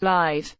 live.